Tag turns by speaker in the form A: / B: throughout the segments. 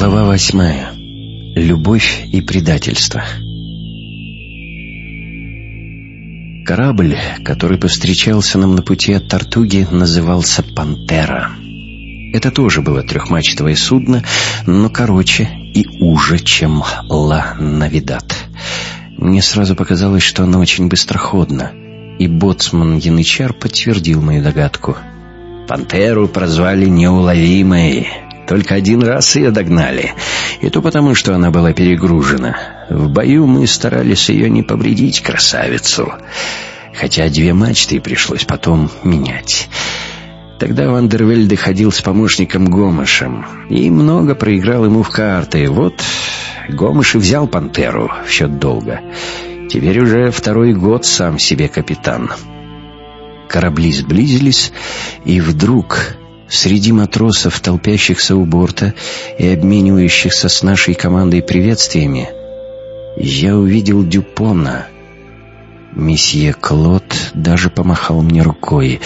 A: Глава восьмая. Любовь и предательство. Корабль, который повстречался нам на пути от Тартуги, назывался «Пантера». Это тоже было трехмачтовое судно, но короче и уже, чем «Ла Навидат». Мне сразу показалось, что оно очень быстроходно, и боцман Янычар подтвердил мою догадку. «Пантеру прозвали неуловимой». Только один раз ее догнали. И то потому, что она была перегружена. В бою мы старались ее не повредить, красавицу. Хотя две мачты пришлось потом менять. Тогда Вандервельде ходил с помощником Гомышем и много проиграл ему в карты. Вот Гомыш и взял «Пантеру» в счет долга. Теперь уже второй год сам себе капитан. Корабли сблизились, и вдруг Среди матросов, толпящихся у борта и обменивающихся с нашей командой приветствиями, я увидел Дюпона. Месье Клод даже помахал мне рукой,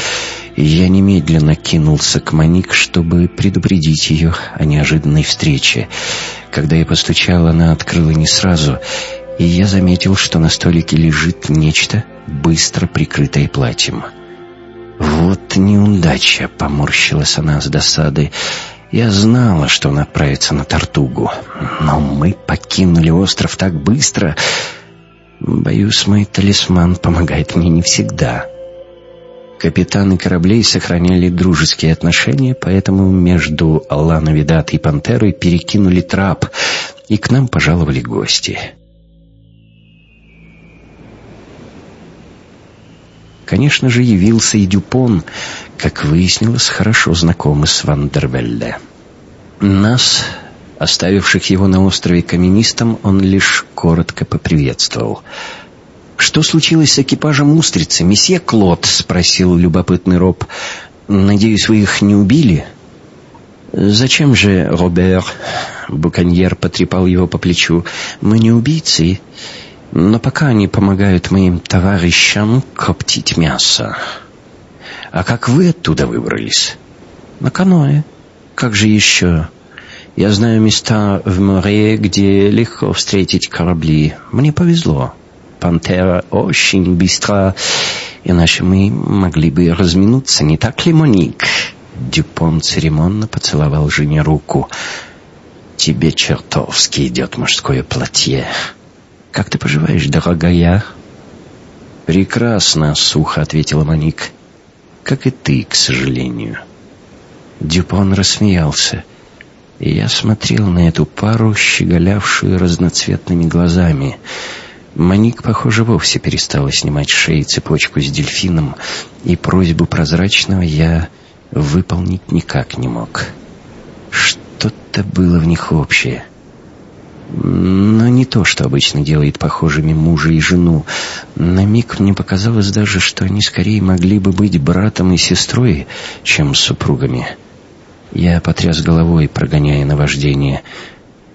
A: и я немедленно кинулся к Моник, чтобы предупредить ее о неожиданной встрече. Когда я постучал, она открыла не сразу, и я заметил, что на столике лежит нечто, быстро прикрытое платьем. «Вот неудача!» — поморщилась она с досадой. «Я знала, что он отправится на Тартугу, но мы покинули остров так быстро. Боюсь, мой талисман помогает мне не всегда». Капитаны кораблей сохраняли дружеские отношения, поэтому между Аллана Видат и Пантерой перекинули трап, и к нам пожаловали гости. Конечно же, явился и Дюпон, как выяснилось, хорошо знакомый с Вандервельде. Нас, оставивших его на острове каменистом, он лишь коротко поприветствовал. «Что случилось с экипажем устрицы, месье Клод?» — спросил любопытный Роб. «Надеюсь, вы их не убили?» «Зачем же, Робер?» — Буконьер потрепал его по плечу. «Мы не убийцы». Но пока они помогают моим товарищам коптить мясо. А как вы оттуда выбрались? На каноэ. Как же еще? Я знаю места в море, где легко встретить корабли. Мне повезло. Пантера очень быстро, иначе мы могли бы разминуться, не так ли, Моник? Дюпон церемонно поцеловал жене руку. «Тебе чертовски идет мужское платье». «Как ты поживаешь, дорогая?» «Прекрасно», — сухо ответила Моник. «Как и ты, к сожалению». Дюпон рассмеялся, и я смотрел на эту пару, щеголявшую разноцветными глазами. Моник, похоже, вовсе перестала снимать шеи цепочку с дельфином, и просьбу прозрачного я выполнить никак не мог. Что-то было в них общее — но не то, что обычно делает похожими мужа и жену. На миг мне показалось даже, что они скорее могли бы быть братом и сестрой, чем супругами. Я потряс головой, прогоняя наваждение.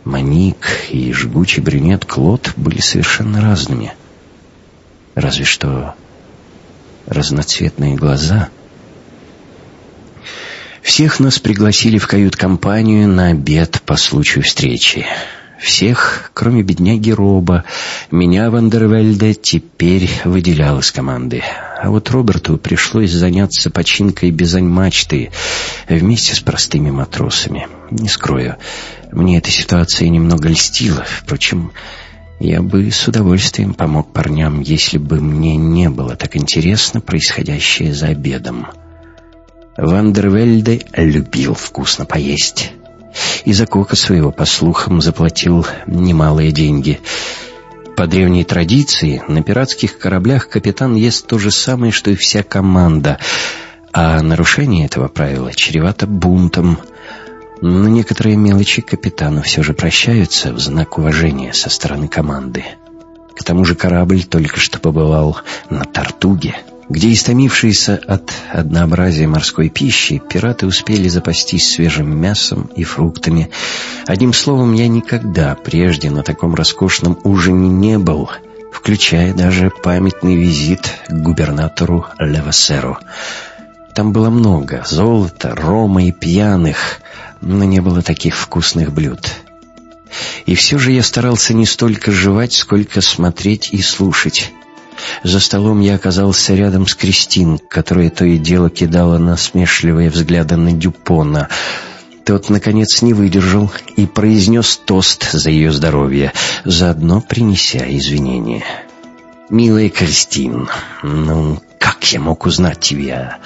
A: Моник и жгучий брюнет Клод были совершенно разными. Разве что разноцветные глаза... Всех нас пригласили в кают-компанию на обед по случаю встречи. Всех, кроме бедняги Роба, меня Вандервельде теперь выделял из команды. А вот Роберту пришлось заняться починкой бизань-мачты вместе с простыми матросами. Не скрою, мне эта ситуация немного льстила. Впрочем, я бы с удовольствием помог парням, если бы мне не было так интересно происходящее за обедом. Вандервельде любил вкусно поесть. И за кока своего, по слухам, заплатил немалые деньги. По древней традиции, на пиратских кораблях капитан ест то же самое, что и вся команда, а нарушение этого правила чревато бунтом. Но некоторые мелочи капитану все же прощаются в знак уважения со стороны команды. К тому же корабль только что побывал на Тартуге — где, истомившиеся от однообразия морской пищи, пираты успели запастись свежим мясом и фруктами. Одним словом, я никогда прежде на таком роскошном ужине не был, включая даже памятный визит к губернатору Левасеру. Там было много золота, рома и пьяных, но не было таких вкусных блюд. И все же я старался не столько жевать, сколько смотреть и слушать. За столом я оказался рядом с Кристин, которая то и дело кидала насмешливые взгляды на Дюпона. Тот, наконец, не выдержал и произнес тост за ее здоровье, заодно принеся извинения. «Милая Кристин, ну, как я мог узнать тебя?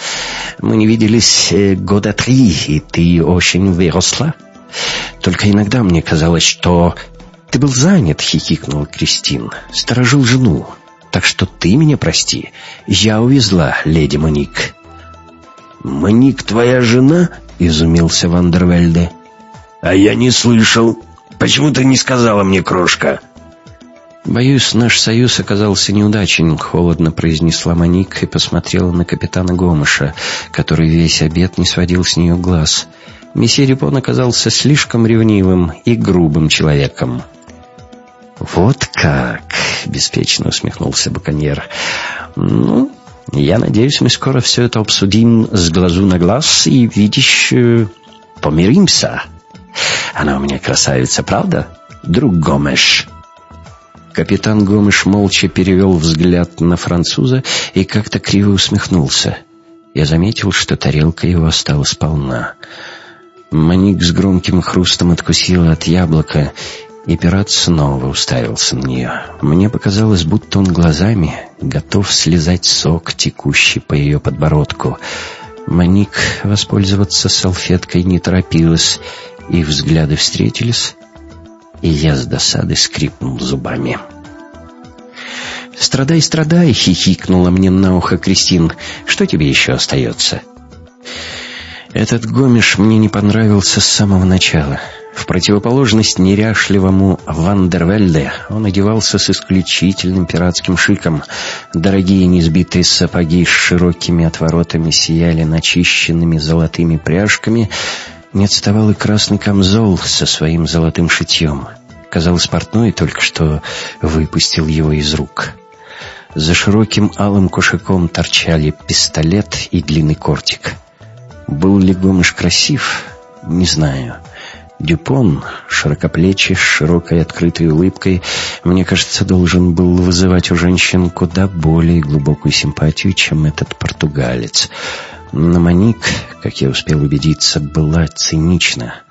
A: Мы не виделись э, года три, и ты очень выросла. Только иногда мне казалось, что ты был занят, хихикнула Кристин. Сторожил жену. Так что ты меня прости. Я увезла леди Моник. «Моник твоя жена?» — изумился Вандервельде. «А я не слышал. Почему ты не сказала мне, крошка?» «Боюсь, наш союз оказался неудачен», — холодно произнесла Моник и посмотрела на капитана Гомыша, который весь обед не сводил с нее глаз. Месье Дюпон оказался слишком ревнивым и грубым человеком. «Вот как!» — беспечно усмехнулся Баконьер. «Ну, я надеюсь, мы скоро все это обсудим с глазу на глаз и, видишь, э, помиримся. Она у меня красавица, правда, друг Гомеш?» Капитан Гомеш молча перевел взгляд на француза и как-то криво усмехнулся. Я заметил, что тарелка его осталась полна. Маник с громким хрустом откусила от яблока, и пират снова уставился на нее. Мне показалось, будто он глазами готов слезать сок, текущий по ее подбородку. Маник воспользоваться салфеткой не торопилась, их взгляды встретились, и я с досады скрипнул зубами. «Страдай, страдай!» — хихикнула мне на ухо Кристин. «Что тебе еще остается?» Этот гомиш мне не понравился с самого начала. В противоположность неряшливому Вандервельде он одевался с исключительным пиратским шиком. Дорогие несбитые сапоги с широкими отворотами сияли начищенными золотыми пряжками — не отставал и красный камзол со своим золотым шитьем. Казалось, портной только что выпустил его из рук. За широким алым кушаком торчали пистолет и длинный кортик. Был ли Гомыш красив? Не знаю. Дюпон, широкоплечий, с широкой открытой улыбкой, мне кажется, должен был вызывать у женщин куда более глубокую симпатию, чем этот португалец — но Моник, как я успел убедиться, была цинична.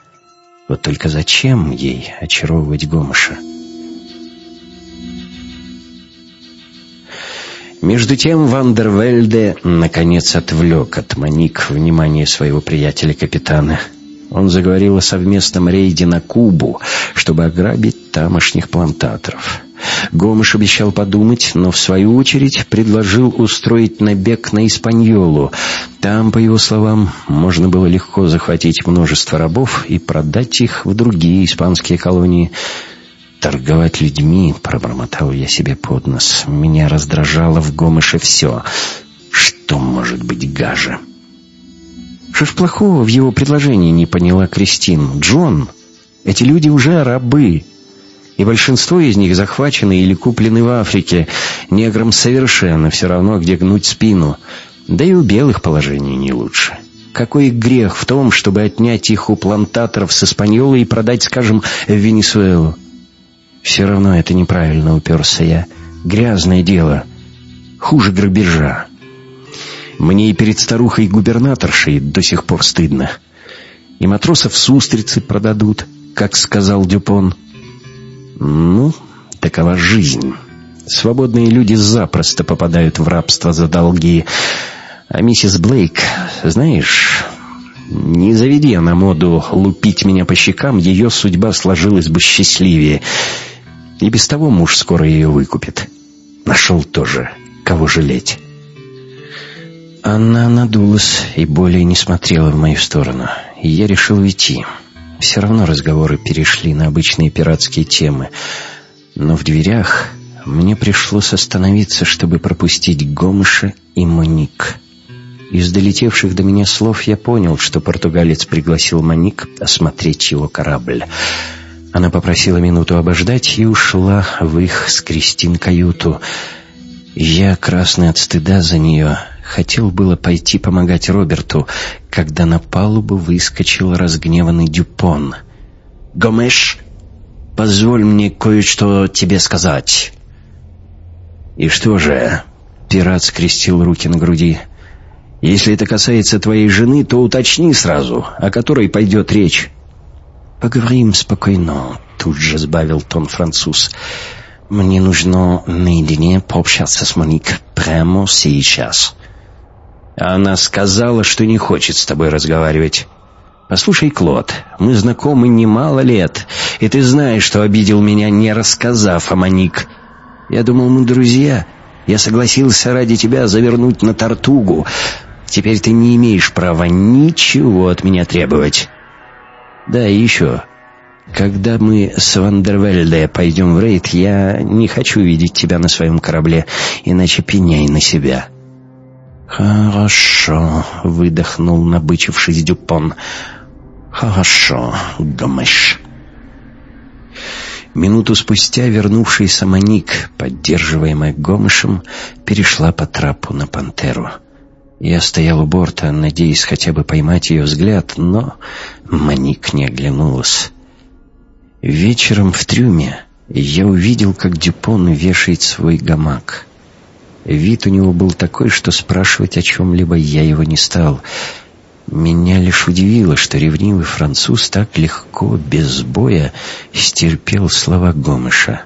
A: Вот только зачем ей очаровывать Гомыша? Между тем Вандервельде наконец отвлек от Моник внимание своего приятеля-капитана. Он заговорил о совместном рейде на Кубу, чтобы ограбить тамошних плантаторов. Гомыш обещал подумать, но в свою очередь предложил устроить набег на Испаньолу. Там, по его словам, можно было легко захватить множество рабов и продать их в другие испанские колонии. «Торговать людьми», — пробормотал я себе под нос. Меня раздражало в Гомыше все. Что может быть гаже? Что ж плохого в его предложении, не поняла Кристин. «Джон, эти люди уже рабы» и большинство из них захвачены или куплены в Африке. Неграм совершенно все равно, где гнуть спину. Да и у белых положение не лучше. Какой грех в том, чтобы отнять их у плантаторов с Испаньолы и продать, скажем, в Венесуэлу? Все равно это неправильно, уперся я. Грязное дело. Хуже грабежа. Мне и перед старухой-губернаторшей до сих пор стыдно. И матросов с устрицы продадут, как сказал Дюпон. Ну, такова жизнь. Свободные люди запросто попадают в рабство за долги. А миссис Блейк, знаешь, не заведи она моду лупить меня по щекам, ее судьба сложилась бы счастливее. И без того муж скоро ее выкупит. Нашел тоже, кого жалеть. Она надулась и более не смотрела в мою сторону. И я решил уйти. Все равно разговоры перешли на обычные пиратские темы. Но в дверях мне пришлось остановиться, чтобы пропустить Гомыша и Моник. Из долетевших до меня слов я понял, что португалец пригласил Моник осмотреть его корабль. Она попросила минуту обождать и ушла в их с Кристин каюту. Я, красный от стыда за нее, Хотел было пойти помогать Роберту, когда на палубу выскочил разгневанный Дюпон. «Гомеш, позволь мне кое-что тебе сказать». «И что же?» — пират скрестил руки на груди. «Если это касается твоей жены, то уточни сразу, о которой пойдет речь».
B: «Поговорим спокойно», — тут же сбавил тон француз. «Мне нужно наедине пообщаться с Моник прямо сейчас».
A: Она сказала, что не хочет с тобой разговаривать. «Послушай, Клод, мы знакомы немало лет, и ты знаешь, что обидел меня, не рассказав о Моник. Я думал, мы друзья. Я согласился ради тебя завернуть на тортугу. Теперь ты не имеешь права ничего от меня требовать. Да, и еще. Когда мы с Вандервельде пойдем в рейд, я не хочу видеть тебя на своем корабле, иначе пеняй на себя».
B: «Хорошо», — выдохнул, набычившись Дюпон. «Хорошо, Гомеш».
A: Минуту спустя вернувшийся Моник, поддерживаемый Гомышем, перешла по трапу на пантеру. Я стоял у борта, надеясь хотя бы поймать ее взгляд, но Моник не оглянулась. Вечером в трюме я увидел, как Дюпон вешает свой гамак. Вид у него был такой, что спрашивать о чем-либо я его не стал. Меня лишь удивило, что ревнивый француз так легко, без боя, стерпел слова Гомыша.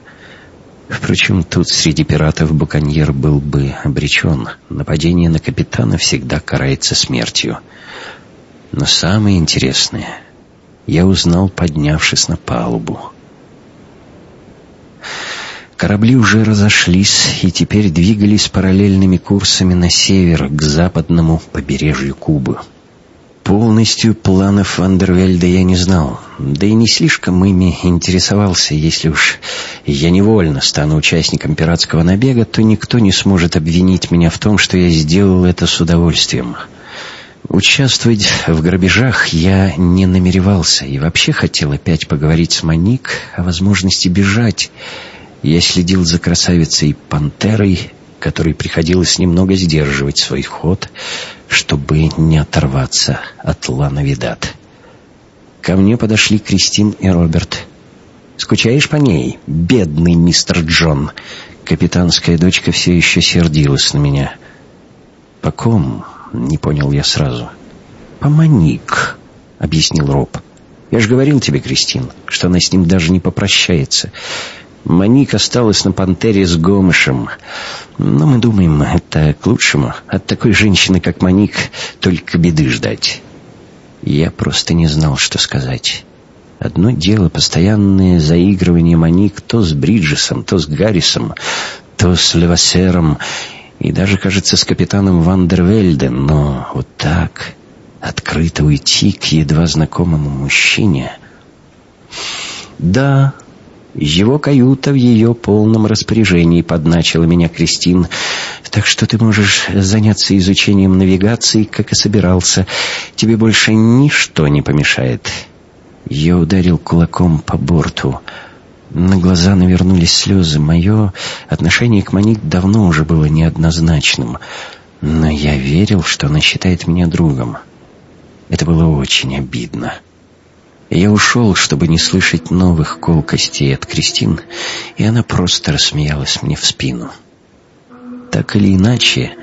A: Впрочем, тут среди пиратов Буконьер был бы обречен. Нападение на капитана всегда карается смертью. Но самое интересное я узнал, поднявшись на палубу. Корабли уже разошлись и теперь двигались параллельными курсами на север, к западному побережью Кубы. Полностью планов Вандервельда я не знал, да и не слишком ими интересовался. Если уж я невольно стану участником пиратского набега, то никто не сможет обвинить меня в том, что я сделал это с удовольствием. Участвовать в грабежах я не намеревался и вообще хотел опять поговорить с Моник о возможности бежать, я следил за красавицей пантерой, которой приходилось немного сдерживать свой ход, чтобы не оторваться от Лана Видат. Ко мне подошли Кристин и Роберт. «Скучаешь по ней, бедный мистер Джон?» Капитанская дочка все еще сердилась на меня. «По ком?» — не понял я сразу. «По Моник», — объяснил Роб. «Я же говорил тебе, Кристин, что она с ним даже не попрощается. Моник осталась на «Пантере» с Гомышем. Но мы думаем, это к лучшему. От такой женщины, как Моник, только беды ждать. Я просто не знал, что сказать. Одно дело — постоянное заигрывание Моник то с Бриджесом, то с Гаррисом, то с Левасером и даже, кажется, с капитаном Вандервельден. Но вот так открыто уйти к едва знакомому мужчине... Да, его каюта в ее полном распоряжении, подначила меня Кристин. Так что ты можешь заняться изучением навигации, как и собирался. Тебе больше ничто не помешает. Я ударил кулаком по борту. На глаза навернулись слезы. Мое отношение к Моник давно уже было неоднозначным. Но я верил, что она считает меня другом. Это было очень обидно. Я ушел, чтобы не слышать новых колкостей от Кристин, и она просто рассмеялась мне в спину. Так или иначе,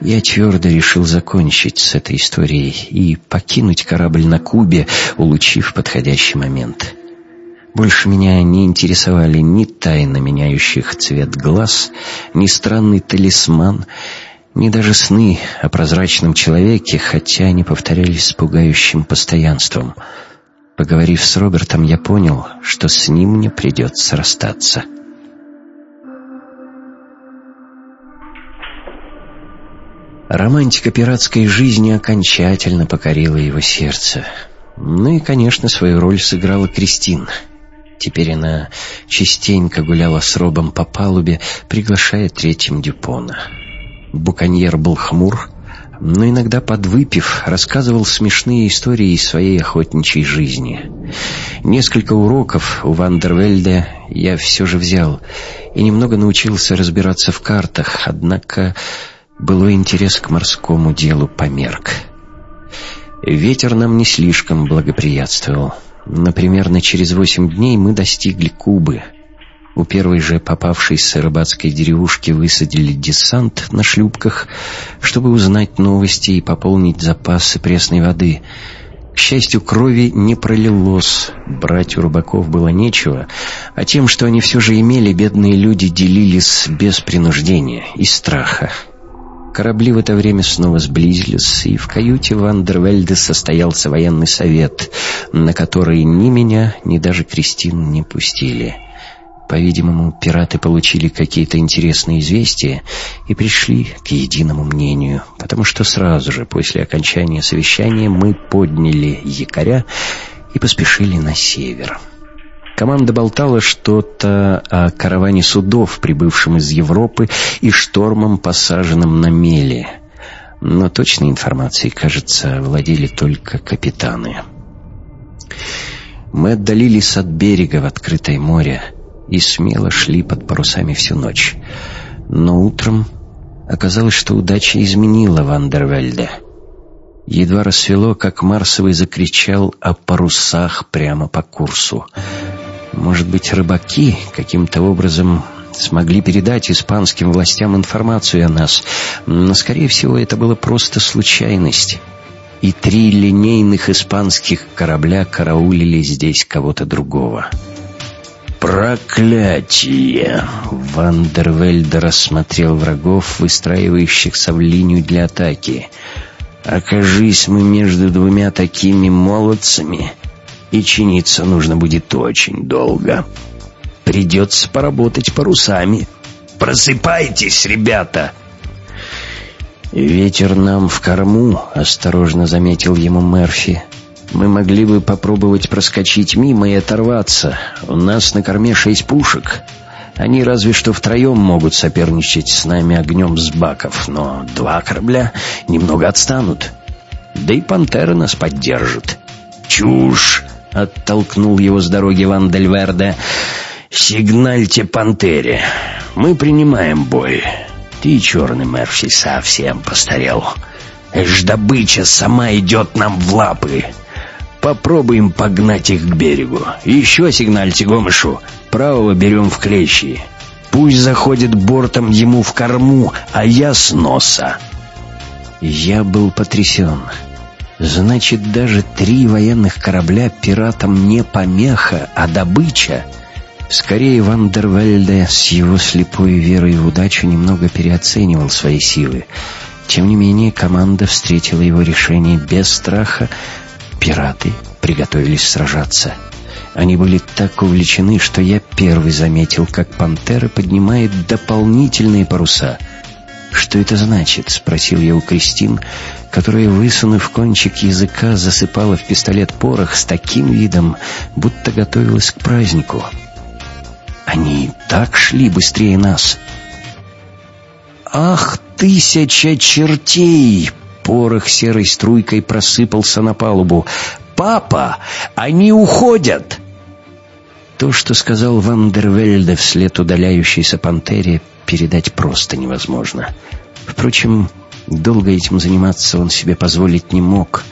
A: я твердо решил закончить с этой историей и покинуть корабль на Кубе, улучив подходящий момент. Больше меня не интересовали ни тайна меняющих цвет глаз, ни странный талисман, ни даже сны о прозрачном человеке, хотя они повторялись с пугающим постоянством — Поговорив с Робертом, я понял, что с ним мне придется расстаться. Романтика пиратской жизни окончательно покорила его сердце. Ну и, конечно, свою роль сыграла Кристин. Теперь она частенько гуляла с Робом по палубе, приглашая третьим Дюпона. Буконьер был хмур, но иногда подвыпив, рассказывал смешные истории из своей охотничьей жизни. Несколько уроков у Вандервельда я все же взял и немного научился разбираться в картах, однако былой интерес к морскому делу померк. Ветер нам не слишком благоприятствовал. Но примерно через восемь дней мы достигли Кубы. У первой же попавшейся рыбацкой деревушки высадили десант на шлюпках, чтобы узнать новости и пополнить запасы пресной воды — к счастью, крови не пролилось, брать у рыбаков было нечего, а тем, что они все же имели, бедные люди делились без принуждения и страха. Корабли в это время снова сблизились, и в каюте Вандервельде состоялся военный совет, на который ни меня, ни даже Кристин не пустили. По-видимому, пираты получили какие-то интересные известия и пришли к единому мнению, потому что сразу же после окончания совещания мы подняли якоря и поспешили на север. Команда болтала что-то о караване судов, прибывшем из Европы, и штормом, посаженном на мели. Но точной информацией, кажется, владели только капитаны. Мы отдалились от берега в открытое море и смело шли под парусами всю ночь. Но утром оказалось, что удача изменила Вандервельде. Едва рассвело, как Марсовый закричал о парусах прямо по курсу. Может быть, рыбаки каким-то образом смогли передать испанским властям информацию о нас, но, скорее всего, это было просто случайность. И три линейных испанских корабля караулили здесь кого-то другого. «Проклятие!» Вандервельд рассмотрел врагов, выстраивающихся в линию для атаки. «Окажись мы между двумя такими молодцами, и чиниться нужно будет очень долго. Придется поработать парусами. Просыпайтесь, ребята!» «Ветер нам в корму», — осторожно заметил ему Мерфи. Мы могли бы попробовать проскочить мимо и оторваться. У нас на корме шесть пушек. Они разве что втроем могут соперничать с нами огнем с баков, но два корабля немного отстанут. Да и «Пантера» нас поддержит. «Чушь!» — оттолкнул его с дороги Ван Дельверде. «Сигнальте «Пантере». Мы принимаем бой. Ты, черный Мерфи, совсем постарел. Эш добыча сама идет нам в лапы. Попробуем погнать их к берегу. Еще сигнальте Гомышу. Правого берем в клещи. Пусть заходит бортом ему в корму, а я с носа. Я был потрясен. Значит, даже три военных корабля пиратам не помеха, а добыча. Скорее, Вандервельде с его слепой верой в удачу немного переоценивал свои силы. Тем не менее, команда встретила его решение без страха, Пираты приготовились сражаться. Они были так увлечены, что я первый заметил, как пантера поднимает дополнительные паруса. «Что это значит?» — спросил я у Кристин, которая, высунув кончик языка, засыпала в пистолет порох с таким видом, будто готовилась к празднику. «Они так шли быстрее нас!» «Ах, тысяча чертей!» Порох серой струйкой просыпался на палубу. «Папа, они уходят!» То, что сказал Вандервельде вслед удаляющейся пантере, передать просто невозможно. Впрочем, долго этим заниматься он себе позволить не мог.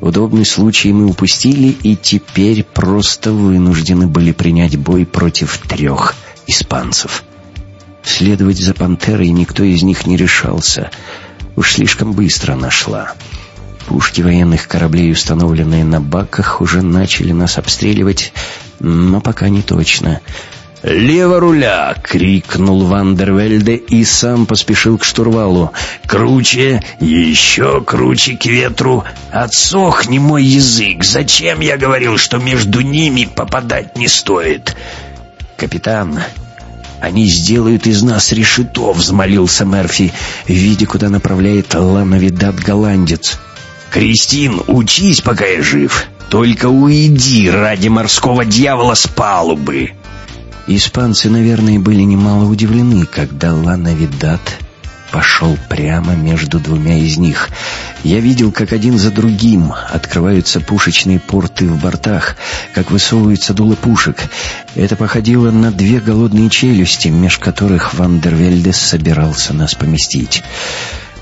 A: Удобный случай мы упустили, и теперь просто вынуждены были принять бой против трех испанцев. Следовать за пантерой никто из них не решался — Уж слишком быстро нашла. Пушки военных кораблей, установленные на баках, уже начали нас обстреливать, но пока не точно. «Лево руля!» — крикнул Вандервельде и сам поспешил к штурвалу. «Круче! Еще круче к ветру! Отсохни мой язык! Зачем я говорил, что между ними попадать не стоит?» «Капитан, «Они сделают из нас решето», — взмолился Мерфи, видя, куда направляет Лановидат голландец. «Кристин, учись, пока я жив. Только уйди ради морского дьявола с палубы». Испанцы, наверное, были немало удивлены, когда Лановидат пошел прямо между двумя из них. Я видел, как один за другим открываются пушечные порты в бортах, как высовываются дулы пушек. Это походило на две голодные челюсти, меж которых Вандервельдес собирался нас поместить.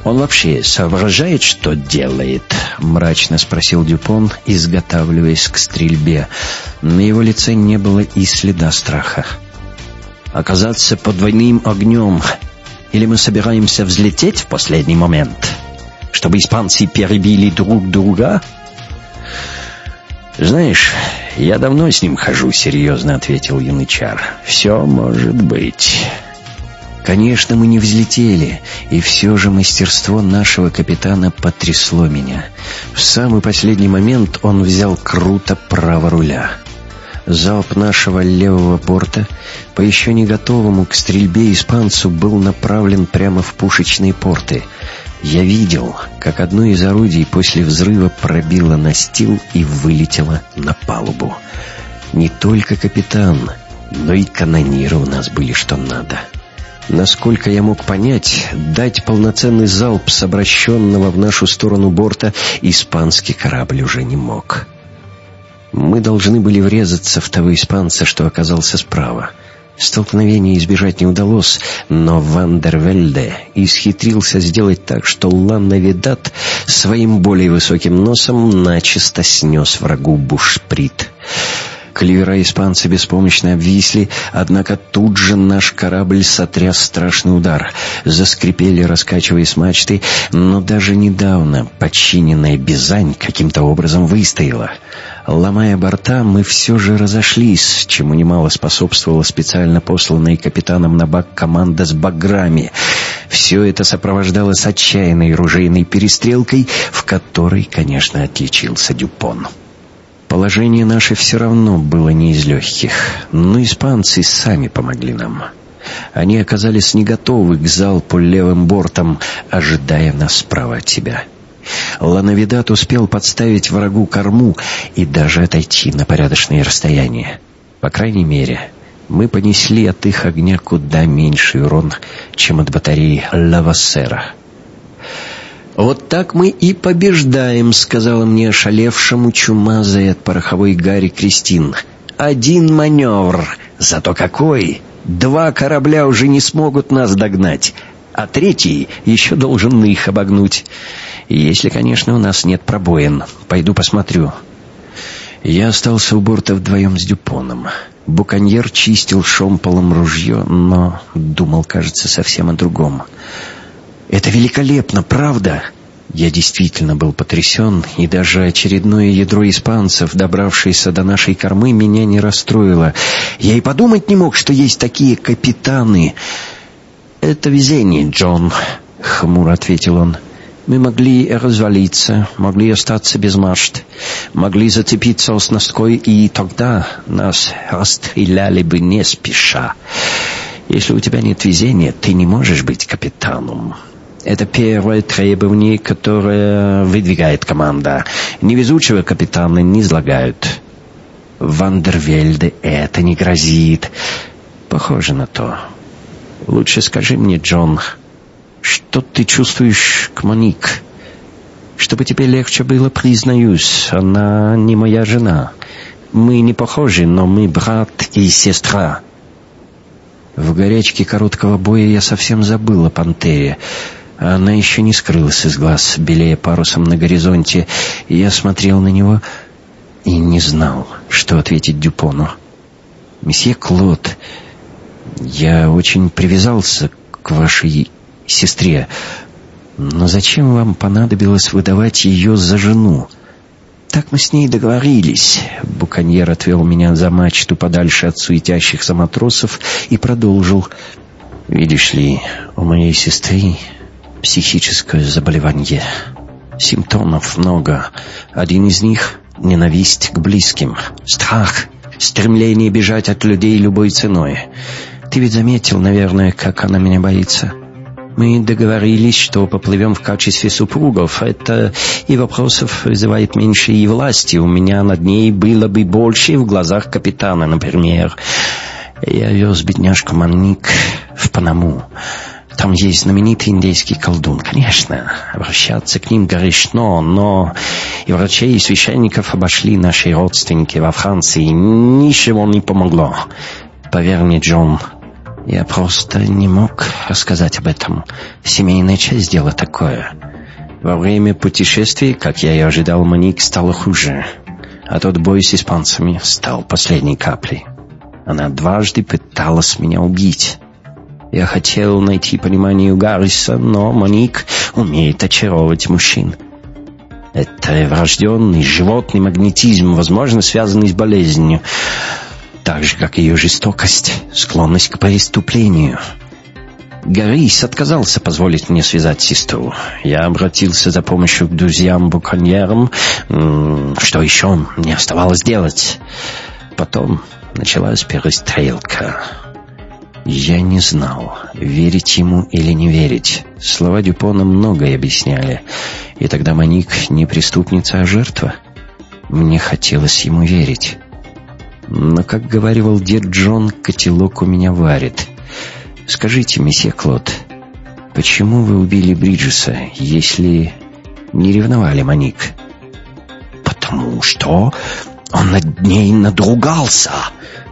B: Он вообще соображает, что делает?» — мрачно спросил Дюпон, изготавливаясь к стрельбе. На его лице не было и следа страха. «Оказаться под двойным огнем? Или мы собираемся взлететь в последний момент? Чтобы испанцы перебили друг друга?» «Знаешь, я давно с ним хожу», — серьезно ответил Янычар. «Все может быть». Конечно, мы не взлетели, и все же мастерство нашего капитана потрясло меня. В самый последний момент он взял круто право руля. Залп нашего левого борта по еще не готовому к стрельбе испанцу был направлен прямо в пушечные порты. Я видел, как одно из орудий после взрыва пробило настил и вылетело на палубу. Не только капитан, но и канониры у нас были что надо. Насколько я мог понять, дать полноценный залп с обращенного в нашу сторону борта испанский корабль уже не мог. Мы должны были врезаться в того испанца, что оказался справа. Столкновения избежать не удалось, но Вандервельде исхитрился сделать так, что Ланна Видат своим более высоким носом начисто снес врагу бушприт. Кливера испанцы беспомощно обвисли, однако тут же наш корабль сотряс страшный удар. Заскрипели, раскачиваясь мачты, но даже недавно подчиненная Бизань каким-то образом выстояла. Ломая борта, мы все же разошлись, чему немало способствовала специально посланная капитаном на бак команда с баграми. Все это сопровождалось отчаянной ружейной перестрелкой, в которой, конечно, отличился Дюпон. Положение наше все равно было не из легких, но испанцы сами помогли нам. Они оказались не готовы к залпу левым бортом, ожидая нас справа от себя. Лановидат успел подставить врагу корму и даже отойти на порядочное расстояние. По крайней мере, мы понесли от их огня куда меньший урон, чем от батареи Лавассера. «Вот так мы и побеждаем», — сказала мне ошалевшему чумазой от пороховой гари Кристин. «Один маневр, зато какой! Два корабля уже не смогут нас догнать, а третий еще должен их обогнуть. Если, конечно, у нас нет пробоин. Пойду посмотрю». Я остался у борта вдвоем с Дюпоном. Буконьер чистил шомполом ружье, но думал, кажется, совсем о другом. «Это великолепно, правда?» Я действительно был потрясен, и даже очередное ядро испанцев, добравшееся до нашей кормы, меня не расстроило. Я и подумать не мог, что есть такие капитаны. «Это везение, Джон», — хмуро ответил он. «Мы могли развалиться, могли остаться без мачт, могли зацепиться снасткой, и тогда нас расстреляли бы не спеша. Если у тебя нет везения, ты не можешь быть капитаном». Это первое требование, которое выдвигает команда. Невезучего капитана не излагают. Вандервельде это не грозит. Похоже на то. Лучше скажи мне, Джон, что ты чувствуешь к Моник? Чтобы тебе легче было, признаюсь, она не моя жена. Мы не похожи, но мы брат и сестра. В горячке короткого боя я совсем забыл о Пантере. Она еще не скрылась из глаз, белее парусом на горизонте, и я смотрел на него и не знал, что ответить Дюпону. «Месье Клод, я очень привязался к вашей сестре, но зачем вам понадобилось выдавать ее за жену?» «Так мы с ней договорились». Буконьер отвел меня за мачту подальше от суетящихся матросов и продолжил. «Видишь ли, у моей сестры психическое заболевание. Симптомов много. Один из них — ненависть к близким, страх, стремление бежать от людей любой ценой. Ты ведь заметил, наверное, как она меня боится. Мы договорились, что поплывем в качестве супругов. Это и вопросов вызывает меньше, и власти. У меня над ней было бы больше в глазах капитана, например. Я вез бедняжку Манник в Панаму. Там есть знаменитый индейский колдун. Конечно, обращаться к ним грешно, но и врачей, и священников обошли наши родственники во Франции. Ничего не помогло. Поверь мне, Джон,
A: Я просто не мог рассказать об этом. Семейная часть дела такое. Во время путешествий, как я и ожидал, Моник стало хуже. А тот бой с испанцами стал последней каплей. Она дважды пыталась меня убить. Я хотел найти понимание у Гарриса, но Моник умеет очаровывать мужчин. Это врожденный животный магнетизм, возможно, связанный с болезнью. Так же, как ее жестокость, склонность к преступлению. Гаррис отказался позволить мне связать сестру. Я обратился за помощью к друзьям-буконьерам. Что еще мне оставалось делать? Потом началась перестрелка. Я не знал, верить ему или не верить. Слова Дюпона многое объясняли. И тогда Моник не преступница, а жертва. Мне хотелось ему верить. Но, как говаривал дед Джон, котелок у меня варит. «Скажите, месье Клод, почему вы убили Бриджеса, если не ревновали Моник?»
B: «Потому что он над ней надругался!»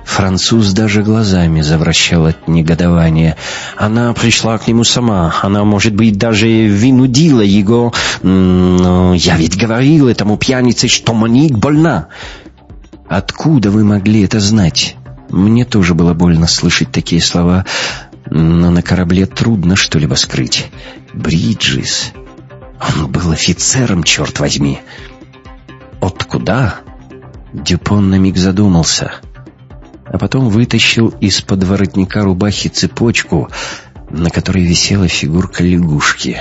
A: Француз даже глазами завращал от негодования. Она пришла к нему сама. Она, может быть, даже винудила его. Но я ведь говорил этому пьянице, что Моник больна. Откуда вы могли это знать? Мне тоже было больно слышать такие слова, но на корабле трудно что-либо скрыть. Бриджис. Он был офицером, черт возьми. Откуда? Дюпон на миг задумался а потом вытащил из-под воротника рубахи цепочку, на которой висела фигурка лягушки.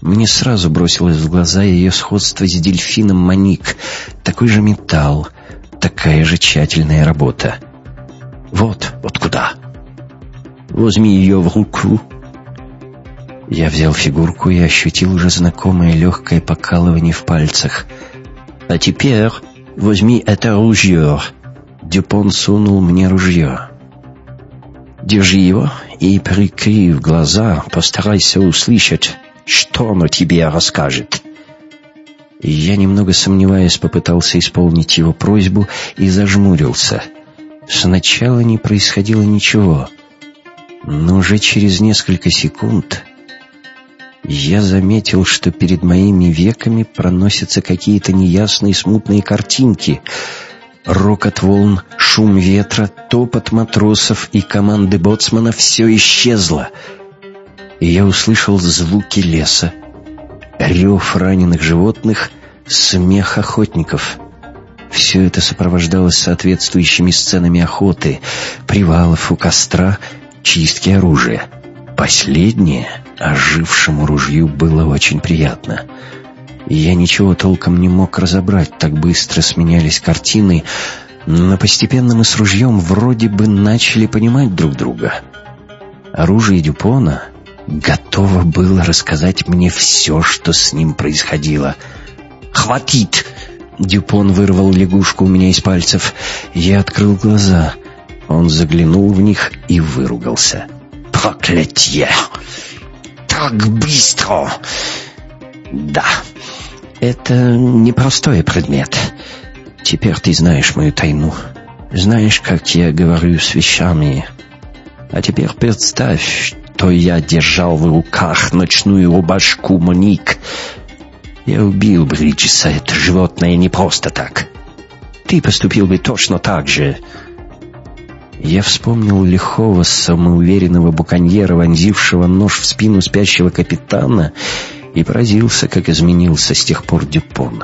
A: Мне сразу бросилось в глаза ее сходство с дельфином Моник. Такой же металл, такая же тщательная работа. Вот, вот куда. Возьми ее в руку. Я взял фигурку и ощутил уже знакомое легкое покалывание в пальцах. А теперь возьми это ружье. Дюпон сунул мне ружье. «Держи его и, прикрыв глаза, постарайся услышать, что оно тебе расскажет». Я, немного сомневаясь, попытался исполнить его просьбу и зажмурился. Сначала не происходило ничего, но уже через несколько секунд я заметил, что перед моими веками проносятся какие-то неясные смутные картинки — Рокот волн, шум ветра, топот матросов и команды боцмана все исчезло. И я услышал звуки леса, рев раненых животных, смех охотников. Все это сопровождалось соответствующими сценами охоты, привалов у костра, чистки оружия. Последнее ожившему ружью было очень приятно — я ничего толком не мог разобрать, так быстро сменялись картины, но постепенно мы с ружьем вроде бы начали понимать друг друга. Оружие Дюпона готово было рассказать мне все, что с ним происходило. «Хватит!» Дюпон вырвал лягушку у меня из пальцев. Я открыл глаза. Он заглянул в них и выругался. «Проклятье! Так быстро!» «Да, это непростой предмет. Теперь ты знаешь мою тайну. Знаешь, как я говорю с вещами. А теперь представь, что я держал в руках ночную рубашку Моник. Я убил Бриджеса, это животное не просто так. Ты поступил бы точно так же. Я вспомнил лихого, самоуверенного буконьера, вонзившего нож в спину спящего капитана, и поразился, как изменился с тех пор Дюпон.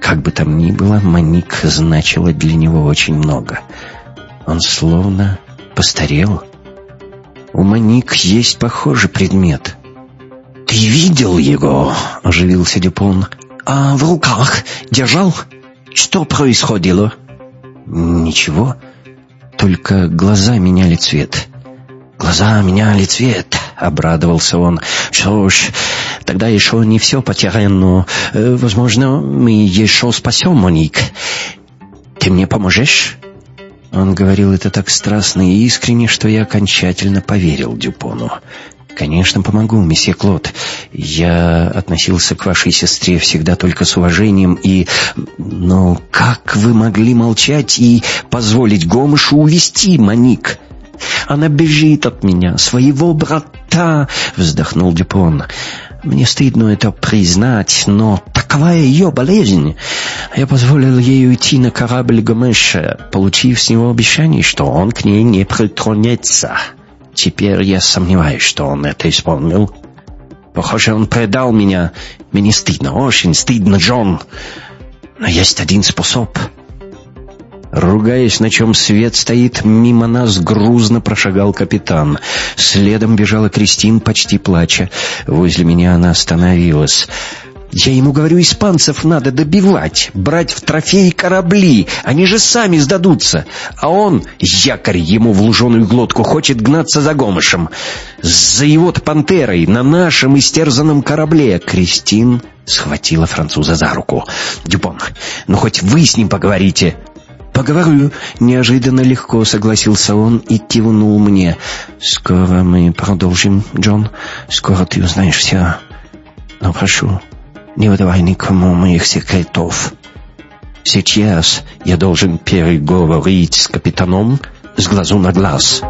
A: Как бы там ни было, Моник значила для него очень много. Он словно постарел. У Моник есть похожий предмет. «Ты видел его?» — оживился Дюпон. «А в руках держал? Что происходило?» «Ничего, только глаза меняли цвет». «Глаза меняли цвет», — обрадовался он. «Что ж, тогда еще не все потеряно. Э, возможно, мы еще спасем Моник. Ты мне поможешь?» Он говорил это так страстно и искренне, что я окончательно поверил Дюпону. «Конечно, помогу, месье Клод. Я относился к вашей сестре всегда только с уважением и... Но как вы могли молчать и позволить Гомышу увести Моник?»
B: Она бежит от меня, своего брата!» — вздохнул Дюпон. Мне стыдно это признать, но такова ее болезнь. Я позволил ей уйти на корабль Гомеша, получив с него обещание, что он к ней не притронется. Теперь я сомневаюсь, что он это исполнил. Похоже, он предал меня. Мне стыдно, очень стыдно, Джон. Но есть один способ.
A: Ругаясь, на чем свет стоит, мимо нас грузно прошагал капитан. Следом бежала Кристин, почти плача. Возле меня она остановилась.
B: Я ему говорю, испанцев надо добивать, брать в трофеи корабли, они же сами сдадутся. А он, якорь ему в луженую глотку, хочет гнаться за Гомышем. За его-то пантерой на нашем истерзанном корабле. Кристин схватила француза за руку. «Дюпон, ну хоть вы с ним поговорите».
A: «Поговорю». Неожиданно легко согласился он и кивнул мне. «Скоро мы продолжим, Джон. Скоро ты узнаешь все. Но прошу, не выдавай никому моих секретов. Сейчас я должен переговорить с капитаном с глазу на глаз».